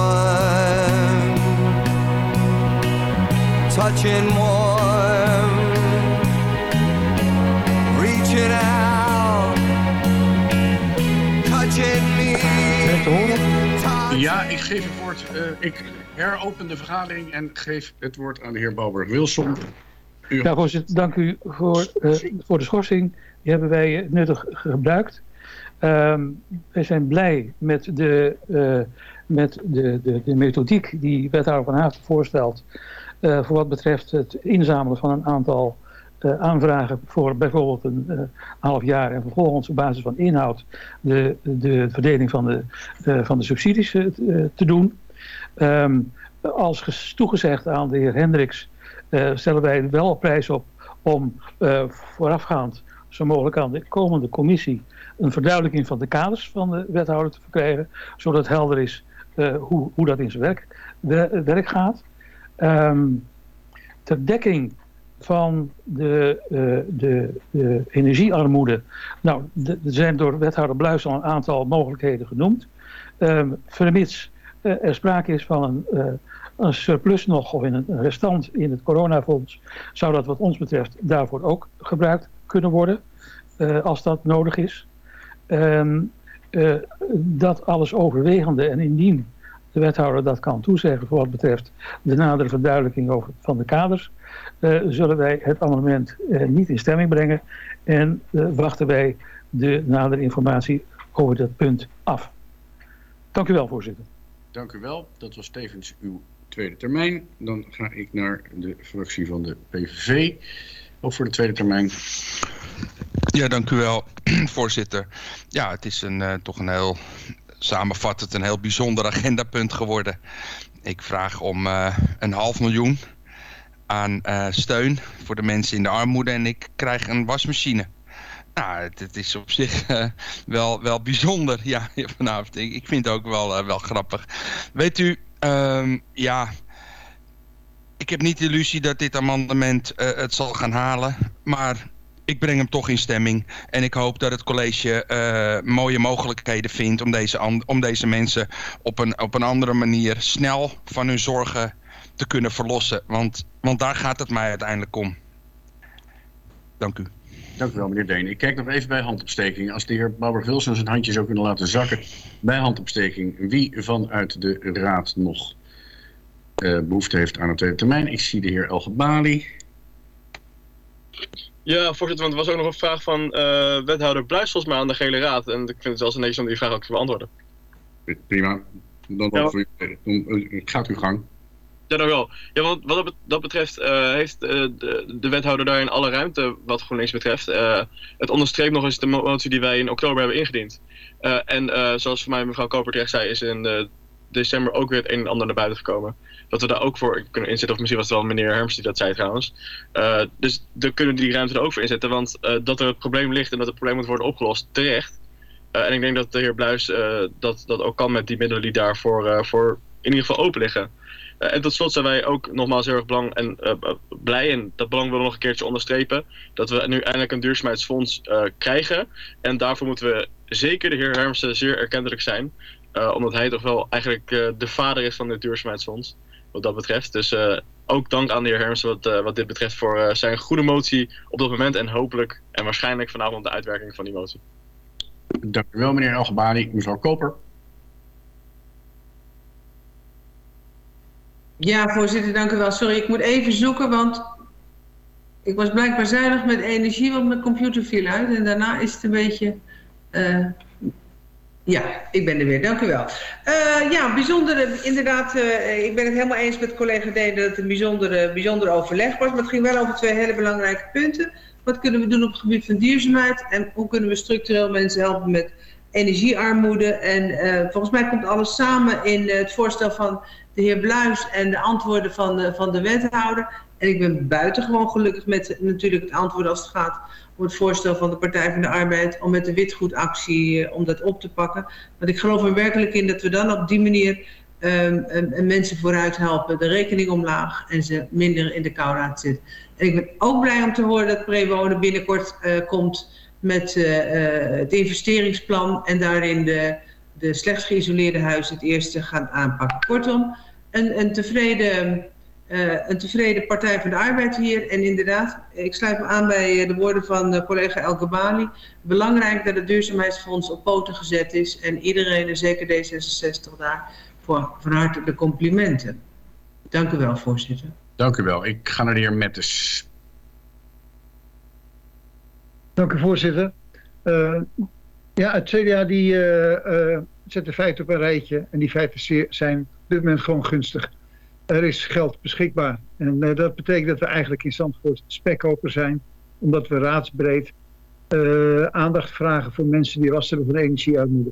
touching warm, reaching out, touching me. Ja, ik geef het woord. eh, ik heropen de vergadering en geef het woord aan de heer Bouwer Wilson. U- Ja, voorzitter, dank u voor, eh, voor de schorsing. Die hebben wij nuttig gebruikt. Ehm, wij zijn blij met de, eh, met de, de, de methodiek die wethouder Van Haafden voorstelt... eh, voor wat betreft het inzamelen van een aantal eh, aanvragen voor bijvoorbeeld een eh, half jaar... en vervolgens op basis van inhoud de, de verdeling van de, van de subsidies te- doen. Ehm, als toegezegd aan de heer Hendricks stellen wij wel prijs op om voorafgaand zo mogelijk aan de komende commissie een verduidelijking van de kaders van de wethouder te verkrijgen, zodat helder is hoe, hoe dat in zijn werk, wer- werk gaat. Ehm, ter dekking van de, eh, de, de energiearmoede. Nou, er zijn door wethouder Bluis al een aantal mogelijkheden genoemd. Ehm vermits eh, er sprake is van een, eh, een surplus nog of in een restant in het coronafonds, zou dat wat ons betreft daarvoor ook gebruikt kunnen worden, als dat nodig is. Ehm, eh, dat alles overwegende en indien de wethouder dat kan toezeggen voor wat betreft de nadere verduidelijking over, van de kaders, eh, zullen wij het amendement eh, niet in stemming brengen en eh, wachten wij de nadere informatie over dat punt af. Dank u wel, voorzitter. Dank u wel. Dat was tevens uw tweede termijn. Dan ga ik naar de fractie van de PVV. Ook voor de tweede termijn. Ja, dank u wel, *clears throat* voorzitter. Ja, het is een, eh, toch een heel, samenvattend, een heel bijzonder agendapunt geworden. Ik vraag om eh, een half miljoen aan eh, steun voor de mensen in de armoede en ik krijg een wasmachine. Nou, het, het is op zich eh, wel, wel bijzonder, ja, *laughs* vanavond. Ik, vind het ook wel, wel grappig. Weet u, ehm, ja, ik heb niet de illusie dat dit amendement het zal gaan halen, maar ik breng hem toch in stemming. En ik hoop dat het college eh, mooie mogelijkheden vindt om deze, om deze mensen op een, op een andere manier snel van hun zorgen te kunnen verlossen. Want, want daar gaat het mij uiteindelijk om. Dank u. Dank u wel, meneer Deen. Ik kijk nog even bij handopsteking. Als de heer Bauer-Wilson zijn handje zou kunnen laten zakken bij handopsteking. Wie vanuit de raad nog eh, behoefte heeft aan een tweede termijn? Ik zie de heer Elgebali. Ja, voorzitter, want er was ook nog een vraag van eh, wethouder Bluis volgens mij aan de Gele Raad. En ik vind het wel zo netjes om die vraag ook te beantwoorden. Prima. Dan, dan, dan, eh, gaat uw gang. Ja, dank u wel. Ja, want wat dat bet- dat betreft eh, heeft de, de wethouder daarin alle ruimte wat GroenLinks betreft. Het onderstreept nog eens de mo- motie die wij in oktober hebben ingediend. En zoals voor mij mevrouw Koper terecht zei, is in eh, december ook weer het een en ander naar buiten gekomen. Dat we daar ook voor kunnen inzetten. Of misschien was het wel meneer Herms die dat zei trouwens. Eh, dus dan kunnen we die ruimte er ook voor inzetten. Want eh, dat er het probleem ligt en dat het probleem moet worden opgelost, terecht. Eh, en ik denk dat de heer Bluis dat, dat ook kan met die middelen die daarvoor voor in ieder geval open liggen. En tot slot zijn wij ook nogmaals heel erg belang en, blij. En dat belang willen we nog een keertje onderstrepen. Dat we nu eindelijk een duurzaamheidsfonds krijgen. En daarvoor moeten we zeker de heer Hermsen zeer erkentelijk zijn. Eh, omdat hij toch wel eigenlijk eh, de vader is van dit duurzaamheidsfonds. Wat dat betreft. Dus eh, ook dank aan de heer Hermsen wat, eh, wat dit betreft voor eh, zijn goede motie op dat moment. En hopelijk en waarschijnlijk vanavond de uitwerking van die motie. Dank u wel, meneer Elgebali. Mevrouw Koper. Ja, voorzitter, dank u wel. Sorry, ik moet even zoeken, want ik was blijkbaar zuinig met energie, want mijn computer viel uit. En daarna is het een beetje... eh, ja, ik ben er weer. Dank u wel. Eh, ja, bijzondere, inderdaad, eh, ik ben het helemaal eens met collega Deen dat het een bijzondere, bijzonder overleg was. Maar het ging wel over twee hele belangrijke punten. Wat kunnen we doen op het gebied van duurzaamheid? En hoe kunnen we structureel mensen helpen met energiearmoede? En eh, volgens mij komt alles samen in eh, het voorstel van de heer Bluis en de antwoorden van van de wethouder. En ik ben buitengewoon gelukkig met natuurlijk het antwoord als het gaat het voorstel van de Partij van de Arbeid om met de witgoedactie eh, om dat op te pakken. Want ik geloof er werkelijk in dat we dan op die manier ehm, mensen vooruit helpen, de rekening omlaag en ze minder in de kou laten zitten. En ik ben ook blij om te horen dat Prewonen binnenkort eh, komt met eh, het investeringsplan en daarin de, de slechts geïsoleerde huizen het eerste gaan aanpakken. Kortom, een, een, tevreden, eh, een tevreden Partij van de Arbeid hier. En inderdaad, ik sluit me aan bij eh, de woorden van eh, collega Elke Bali. Belangrijk dat het duurzaamheidsfonds op poten gezet is. En iedereen, en zeker D66 daar, voor van harte de complimenten. Dank u wel, voorzitter. Dank u wel. Ik ga naar de heer Mettes. Dank u, voorzitter. Eh, ja, het CDA die, eh, eh, zet de feiten op een rijtje. En die feiten zeer- zijn op dit moment gewoon gunstig. Er is geld beschikbaar. En eh, dat betekent dat we eigenlijk in Zandvoort spekkoper zijn. Omdat we raadsbreed eh, aandacht vragen voor mensen die last hebben van energiearmoede.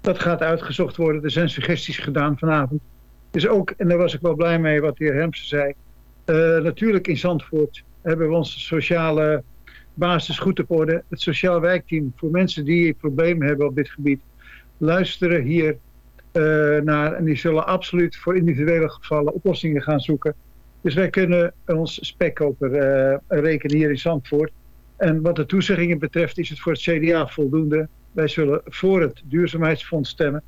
Dat gaat uitgezocht worden. Er zijn suggesties gedaan vanavond. Dus ook, en daar was ik wel blij mee wat de heer Hemsen zei. eh, natuurlijk in Zandvoort hebben we onze sociale basis goed op orde. Het sociaal wijkteam voor mensen die problemen hebben op dit gebied luisteren hier naar. En die zullen absoluut voor individuele gevallen oplossingen gaan zoeken. Dus wij kunnen ons spekkoper rekenen hier in Zandvoort. En wat de toezeggingen betreft is het voor het CDA voldoende. Wij zullen voor het duurzaamheidsfonds stemmen.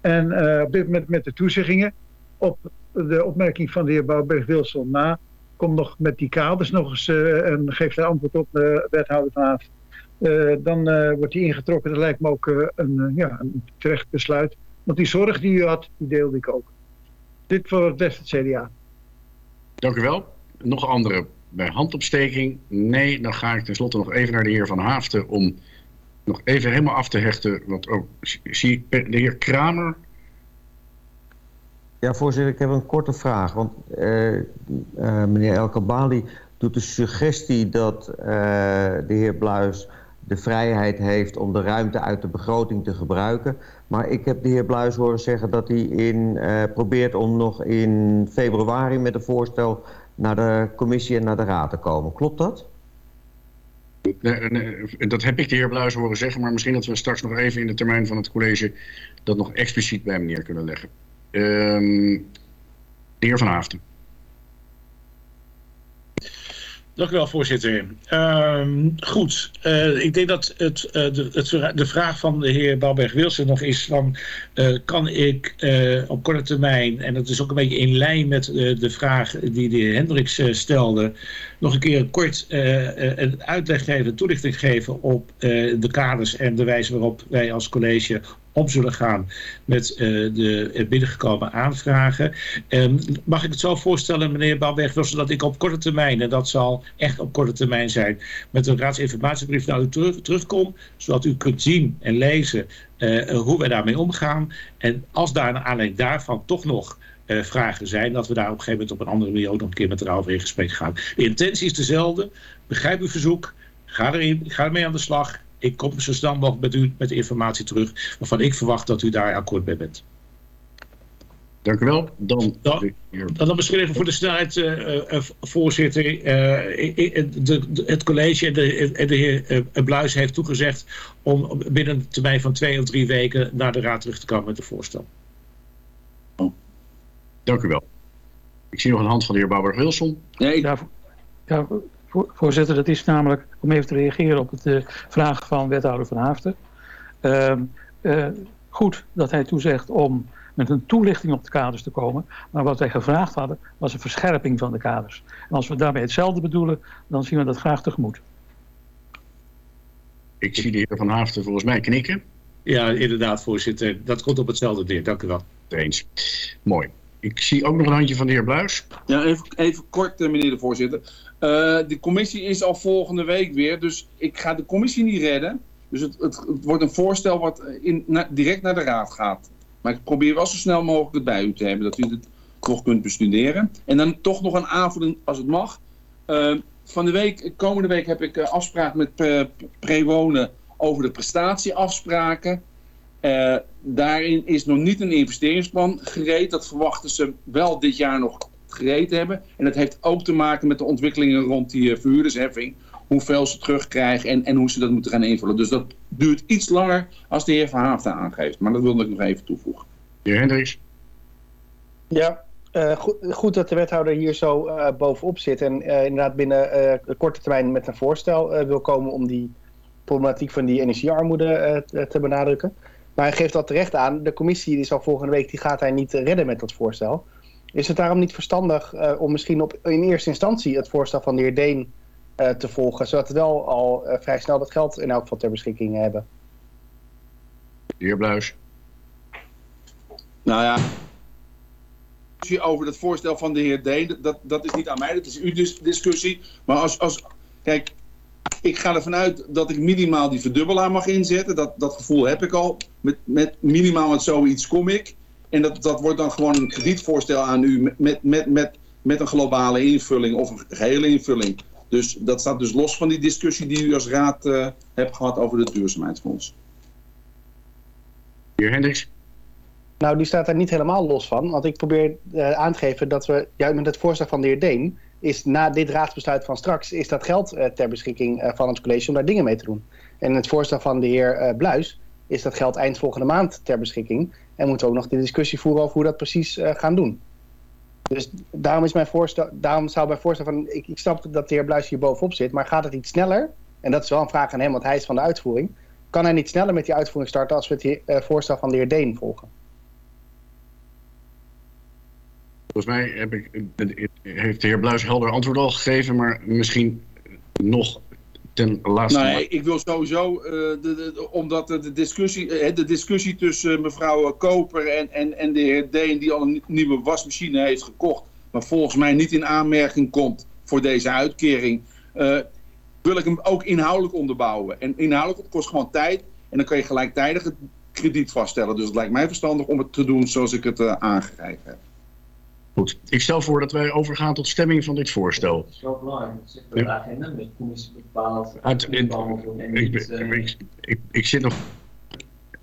En op dit moment met de toezeggingen op de opmerking van de heer Bouwberg-Wilson na komt nog met die kaders nog eens uh, en geeft hij antwoord op de wethouder van Haven. Uh, dan uh, wordt die ingetrokken. Dat lijkt me ook een, ja, een terecht besluit. Want die zorg die u had, die deelde ik ook. Dit voor het beste het CDA. Dank u wel. Nog andere bij handopsteking? Nee, dan ga ik tenslotte nog even naar de heer Van Haafden om nog even helemaal af te hechten. Want ook zie ik de heer Kramer ja, voorzitter, ik heb een korte vraag. Want uh, uh, meneer El Kabali doet de suggestie dat uh, de heer Bluis de vrijheid heeft om de ruimte uit de begroting te gebruiken. Maar ik heb de heer Bluis horen zeggen dat hij in, probeert om nog in februari met een voorstel naar de commissie en naar de raad te komen. Klopt dat? Nee, dat heb ik de heer Bluis horen zeggen, maar misschien dat we straks nog even in de termijn van het college dat nog expliciet bij meneer kunnen leggen. Um, de heer Van Haften. Dank u wel, voorzitter. Um, goed, uh, ik denk dat het, uh, de, het, de vraag van de heer Bouwberg-Wilson nog is van... Uh, kan ik op korte termijn, en dat is ook een beetje in lijn met de vraag die de heer Hendricks stelde... nog een keer kort een uitleg geven, toelichting geven op de kaders en de wijze waarop wij als college om zullen gaan met uh, de binnengekomen aanvragen. Um, mag ik het zo voorstellen, meneer Bouwberg, dat ik op korte termijn, en dat zal echt op korte termijn zijn, met een raadsinformatiebrief naar u terug, terugkom, zodat u kunt zien en lezen uh, hoe wij daarmee omgaan. En als daar naar aanleiding daarvan toch nog vragen zijn, dat we daar op een gegeven moment op een andere manier ook nog een keer met erover in gesprek gaan. De intentie is dezelfde. Begrijp uw verzoek. Ga, erin, ga ermee aan de slag ik kom zo snel mogelijk met u met de informatie terug waarvan ik verwacht dat u daar akkoord mee bent. Dank u wel. Dan, dan, dan misschien even voor de snelheid, uh, uh, voorzitter. Uh, de, de, het college en de, en de heer Bluis heeft toegezegd om binnen een termijn van twee of drie weken naar de raad terug te komen met een voorstel. Oh. Dank u wel. Ik zie nog een hand van de heer Bouwer-Wilson. Nee. Ja, ja, Voorzitter, dat is namelijk om even te reageren op de vraag van wethouder Van Haften. Uh, uh, goed dat hij toezegt om met een toelichting op de kaders te komen. Maar wat wij gevraagd hadden was een verscherping van de kaders. En als we daarmee hetzelfde bedoelen, dan zien we dat graag tegemoet. Ik zie de heer Van Haften volgens mij knikken. Ja, inderdaad, voorzitter. Dat komt op hetzelfde neer. Dank u wel. Eens. Mooi. Ik zie ook nog een handje van de heer Bluis. Ja, even, even kort, eh, meneer de voorzitter. Uh, de commissie is al volgende week weer, dus ik ga de commissie niet redden. Dus het, het, wordt een voorstel wat in, direct naar de raad gaat. Maar ik probeer wel zo snel mogelijk het bij u te hebben, dat u het toch kunt bestuderen. En dan toch nog een aanvulling, als het mag. Uh, van de week, komende week heb ik uh, afspraak met Prewonen over de prestatieafspraken. Daarin is nog niet een investeringsplan gereed. Dat verwachten ze wel dit jaar nog gereed hebben. En dat heeft ook te maken met de ontwikkelingen rond die uh, verhuurdersheffing. Hoeveel ze terugkrijgen en, en hoe ze dat moeten gaan invullen. Dus dat duurt iets langer als de heer Van Haafden aangeeft. Maar dat wilde ik nog even toevoegen. De heer Hendricks. Ja, uh, goed, goed, dat de wethouder hier zo uh, bovenop zit. En inderdaad binnen korte termijn met een voorstel wil komen om die problematiek van die energiearmoede te benadrukken. Maar hij geeft dat terecht aan. De commissie die zal volgende week, die gaat hij niet redden met dat voorstel. Is het daarom niet verstandig uh, om misschien op, in eerste instantie het voorstel van de heer Deen uh, te volgen, zodat we wel al uh, vrij snel dat geld in elk geval ter beschikking hebben? De heer Bluis. Nou ja, over het voorstel van de heer Deen, dat, dat is niet aan mij, dat is uw dis discussie. Maar als, als, kijk, ik ga ervan uit dat ik minimaal die verdubbelaar mag inzetten. Dat, dat gevoel heb ik al. Met, met minimaal met zoiets kom ik. En dat, dat wordt dan gewoon een kredietvoorstel aan u met, met, met, met een globale invulling of een gehele invulling. Dus dat staat dus los van die discussie die u als raad uh, hebt gehad over het duurzaamheidsfonds. Heer Hendricks. Nou, die staat er niet helemaal los van. Want ik probeer uh, aan te geven dat we juist met het voorstel van de heer Deen... is na dit raadsbesluit van straks... is dat geld uh, ter beschikking van het college om daar dingen mee te doen. En het voorstel van de heer Bluis is dat geld eind volgende maand ter beschikking. En moeten we ook nog de discussie voeren over hoe we dat precies eh, gaan doen. Dus daarom, is mijn voorstel, daarom zou mijn voorstel van... Ik, ik snap dat de heer Bluis hier bovenop zit, maar gaat het iets sneller? En dat is wel een vraag aan hem, want hij is van de uitvoering. Kan hij niet sneller met die uitvoering starten als we het he- eh, voorstel van de heer Deen volgen? Volgens mij heb ik, eh, heeft de heer Bluis helder antwoord al gegeven, maar misschien nog ten laatste. Nee, ik wil sowieso, eh, de, de- omdat de, discussie, eh, de discussie tussen eh, mevrouw Koper en, en, en de heer Deen, die al een nieuwe wasmachine heeft gekocht, maar volgens mij niet in aanmerking komt voor deze uitkering, wil ik hem ook inhoudelijk onderbouwen. En inhoudelijk kost gewoon tijd en dan kan je gelijktijdig het krediet vaststellen. Dus het lijkt mij verstandig om het te doen zoals ik het eh, aangegeven heb. Goed, ik stel voor dat wij overgaan tot stemming van dit voorstel. Dat is wel belangrijk. Dat zit de agenda, met de commissie bepaald. Uit, ik, ik, ik, ik, ik zit nog.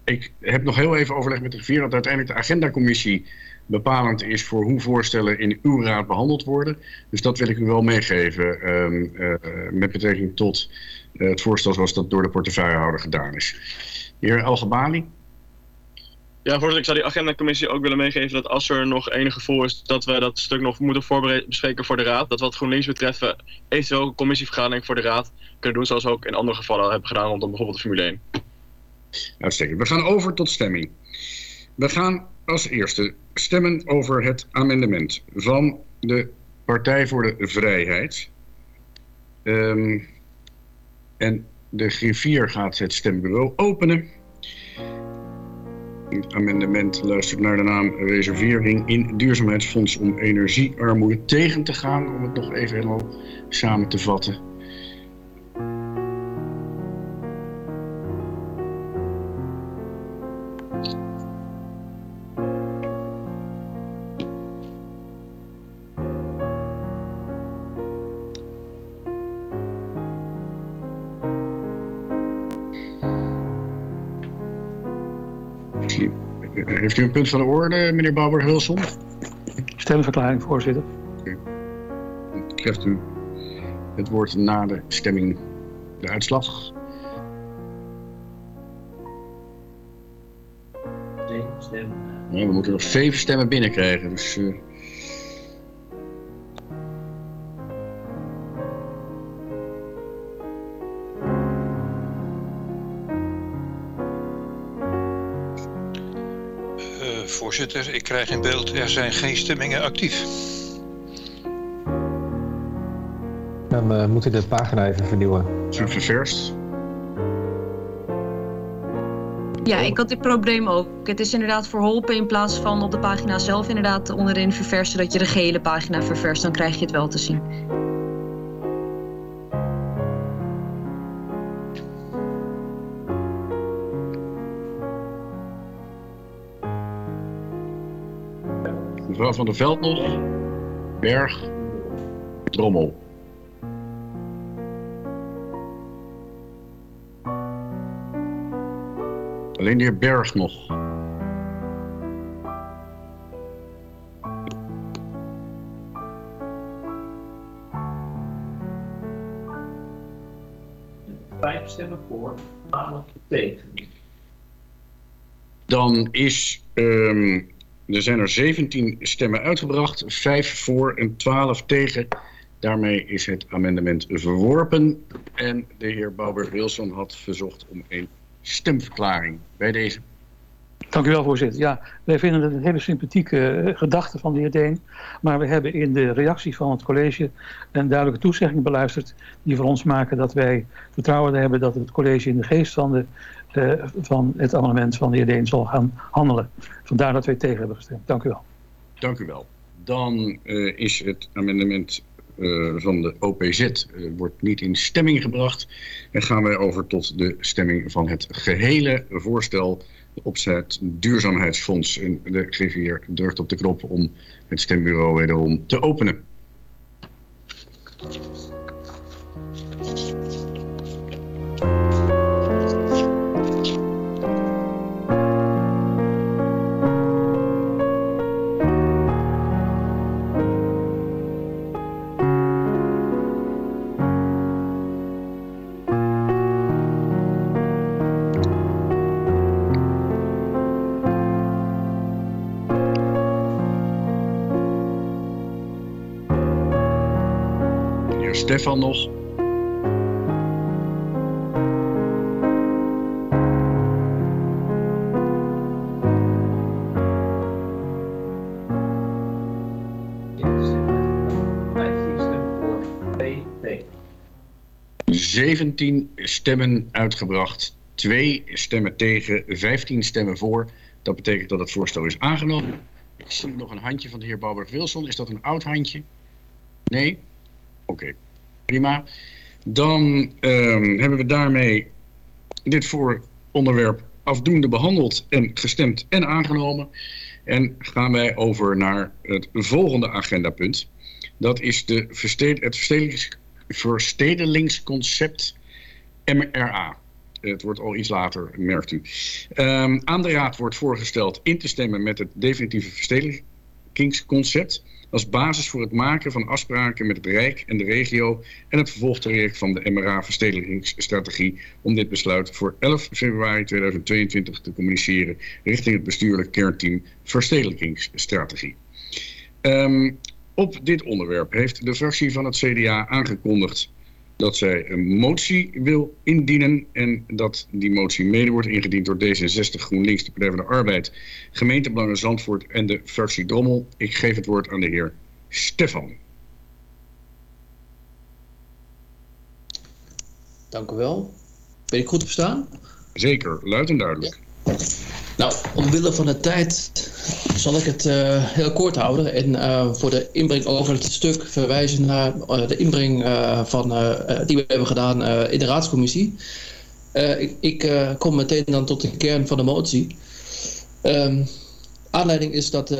Ik heb nog heel even overleg met de griffier dat uiteindelijk de agendacommissie bepalend is voor hoe voorstellen in uw raad behandeld worden. Dus dat wil ik u wel meegeven eh, met betrekking tot eh, het voorstel zoals dat door de portefeuillehouder gedaan is. Heer Algebali? Ja, voorzitter, ik zou die agendacommissie ook willen meegeven dat als er nog enig gevoel is dat we dat stuk nog moeten bespreken voor de raad, dat wat GroenLinks betreft we eventueel een commissievergadering voor de raad kunnen doen zoals we ook in andere gevallen hebben gedaan rondom bijvoorbeeld de Formule 1. Uitstekend. We gaan over tot stemming. We gaan als eerste stemmen over het amendement van de Partij voor de Vrijheid. Ehm, en de griffier gaat het stembureau openen. Amendement luistert naar de naam reservering in duurzaamheidsfonds om energiearmoede tegen te gaan. Om het nog even helemaal samen te vatten. Punt van de orde, meneer Bouwer-Wilson? Stemverklaring, voorzitter. Krijgt u het woord na de stemming, de uitslag. Stemmen. Ja, we moeten nog zeven stemmen binnenkrijgen. Dus, eh, voorzitter, ik krijg in beeld, er zijn geen stemmingen actief. Dan eh, moet u de pagina even vernieuwen. Zo ververst. Ja, ik had dit probleem ook. Het is inderdaad verholpen in plaats van op de pagina zelf inderdaad onderin verversen, dat je de gehele pagina ververst. Dan krijg je het wel te zien. Mevrouw van der Veld nog. Berg. Drommel. Alleen de heer Berg nog. Vijf stemmen voor, twaalf tegen. Dan is, ehm, er zijn er 17 stemmen uitgebracht, 5 voor en 12 tegen. Daarmee is het amendement verworpen. En de heer Bouwer-Wilson had verzocht om een stemverklaring bij deze. Dank u wel, voorzitter. Ja, wij vinden het een hele sympathieke eh, gedachte van de heer Deen. Maar we hebben in de reactie van het college een duidelijke toezegging beluisterd. die voor ons maken dat wij vertrouwen hebben dat het college in de geest van, de, eh, van het amendement van de heer Deen zal gaan handelen. Vandaar dat wij tegen hebben gestemd. Dank u wel. Dank u wel. Dan eh, is het amendement eh, van de OPZ wordt niet in stemming gebracht. En gaan wij over tot de stemming van het gehele voorstel opzet duurzaamheidsfonds. En de griffier drukt op de knop om het stembureau wederom te openen. Stefan nog. Zeventien stemmen uitgebracht, twee stemmen tegen, 15 stemmen voor. Dat betekent dat het voorstel is aangenomen. Ik zie nog een handje van de heer Bouwberg-Wilson. Is dat een oud handje? Nee? Oké, prima. Dan ehm, hebben we daarmee dit voor onderwerp afdoende behandeld en gestemd en aangenomen. En gaan wij over naar het volgende agendapunt. Dat is de versted het verstedelijks verstedelingsconcept MRA. Het wordt al iets later, merkt u. Ehm, aan de Raad wordt voorgesteld in te stemmen met het definitieve verstedelijkingsconcept als basis voor het maken van afspraken met het Rijk en de regio en het vervolgtraject van de MRA-verstedelijkingsstrategie om dit besluit voor 11 februari 2022 te communiceren richting het bestuurlijk kernteam verstedelijkingsstrategie. Ehm, op dit onderwerp heeft de fractie van het CDA aangekondigd dat zij een motie wil indienen en dat die motie mede wordt ingediend door D66, GroenLinks, de Partij van de Arbeid, Gemeentebelangen Zandvoort en de fractie Drommel. Ik geef het woord aan de heer Stefan. Dank u wel. Ben ik goed te verstaan? Zeker, luid en duidelijk. Nou, omwille van de tijd zal ik het uh, heel kort houden en uh, voor de inbreng over het stuk verwijzen naar uh, de inbreng van, die we hebben gedaan in de raadscommissie. ik, ik kom meteen dan tot de kern van de motie. Um, aanleiding is dat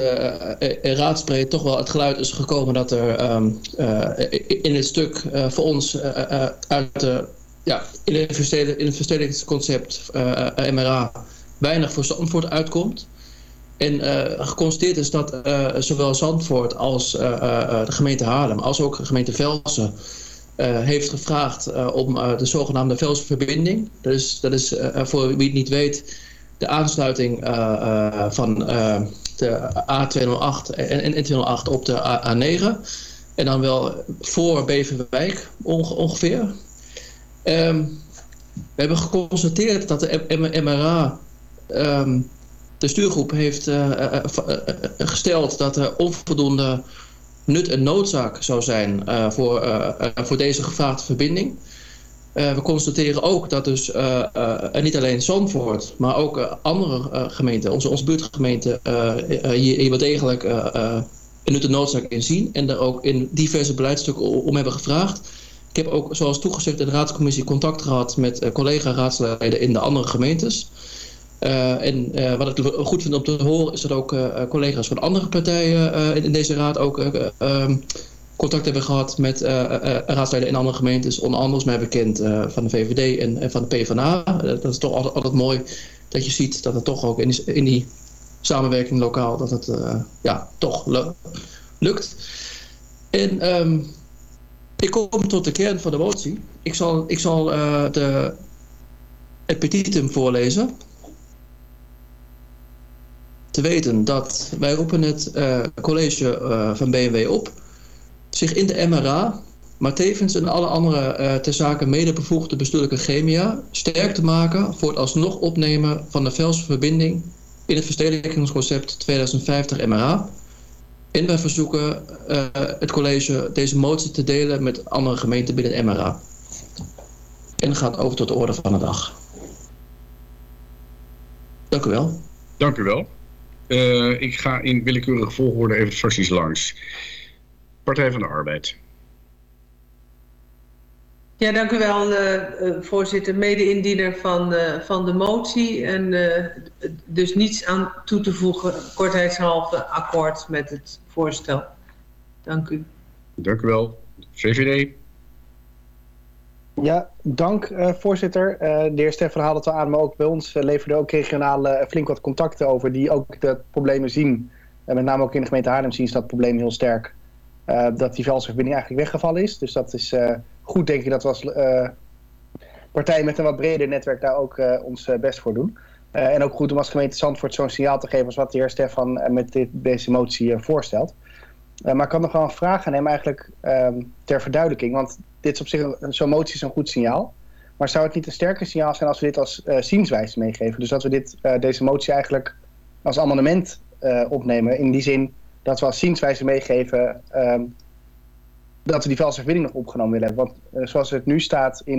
in raadsbreed toch wel het geluid is gekomen dat er um, in het stuk voor ons uit de, ja, in, het verstedelijkingsconcept MRA weinig voor uitkomt. En uh, geconstateerd is dat uh, zowel Zandvoort als uh, de gemeente Haarlem, als ook de gemeente Velsen, heeft gevraagd om de zogenaamde Velse verbinding. Dus dat is voor wie het niet weet, de aansluiting van de A208 en, en N208 op de A, 9 En dan wel voor Beverwijk ongeveer. Um, we hebben geconstateerd dat de MRA de stuurgroep heeft uh, uh, gesteld dat er onvoldoende nut en noodzaak zou zijn voor, voor deze gevraagde verbinding. we constateren ook dat dus niet alleen Zandvoort, maar ook andere gemeenten, onze, onze buurtgemeenten, hier, hier wel degelijk nut en noodzaak in zien. En daar ook in diverse beleidstukken om hebben gevraagd. Ik heb ook, zoals toegezegd in de raadscommissie, contact gehad met collega-raadsleden in de andere gemeentes. Uh, en uh, wat ik goed vind om te horen is dat ook uh, collega's van andere partijen in, in, deze raad ook um, contact hebben gehad met raadsleden in andere gemeentes. Onder andere mij bekend van de VVD en, en, van de PvdA. dat is toch altijd, altijd, mooi dat je ziet dat het toch ook in die, in die samenwerking lokaal dat het ja, toch lukt. En um, ik kom tot de kern van de motie. Ik zal, ik zal de, het petitum voorlezen te weten dat wij roepen het uh, college uh, van BMW op zich in de MRA, maar tevens in alle andere uh, ter zake medebevoegde bestuurlijke chemia sterk te maken voor het alsnog opnemen van de Velse verbinding in het verstedelijkingsconcept 2050 MRA. En wij verzoeken het college deze motie te delen met andere gemeenten binnen MRA. En gaat over tot de orde van de dag. Dank u wel. Dank u wel. Uh, ik ga in willekeurige volgorde even fracties langs. Partij van de Arbeid. Ja, dank u wel, uh, voorzitter. Mede-indiener van, uh, van de motie. En dus niets aan toe te voegen, kortheidshalve akkoord met het voorstel. Dank u. Dank u wel. VVD. Ja, dank uh, voorzitter. Uh, de heer Stefan haalde het al aan, maar ook bij ons uh, leverde ook regionaal flink wat contacten over die ook de problemen zien. En met name ook in de gemeente Haarlem zien ze dat probleem heel sterk. dat die veldsverbinding eigenlijk weggevallen is. Dus dat is goed denk ik dat we als partij met een wat breder netwerk daar ook ons best voor doen. en ook goed om als gemeente Zandvoort zo'n signaal te geven als wat de heer Stefan met dit, deze motie voorstelt. Eh, maar ik had nog wel een vraag aan hem eigenlijk ehm, ter verduidelijking. Want dit is op zich, zo'n motie is een goed signaal. Maar zou het niet een sterker signaal zijn als we dit als eh, zienswijze meegeven? Dus dat we dit, eh, deze motie eigenlijk als amendement opnemen. In die zin dat we als zienswijze meegeven ehm, dat we die valse verbinding nog opgenomen willen hebben. Want zoals het nu staat in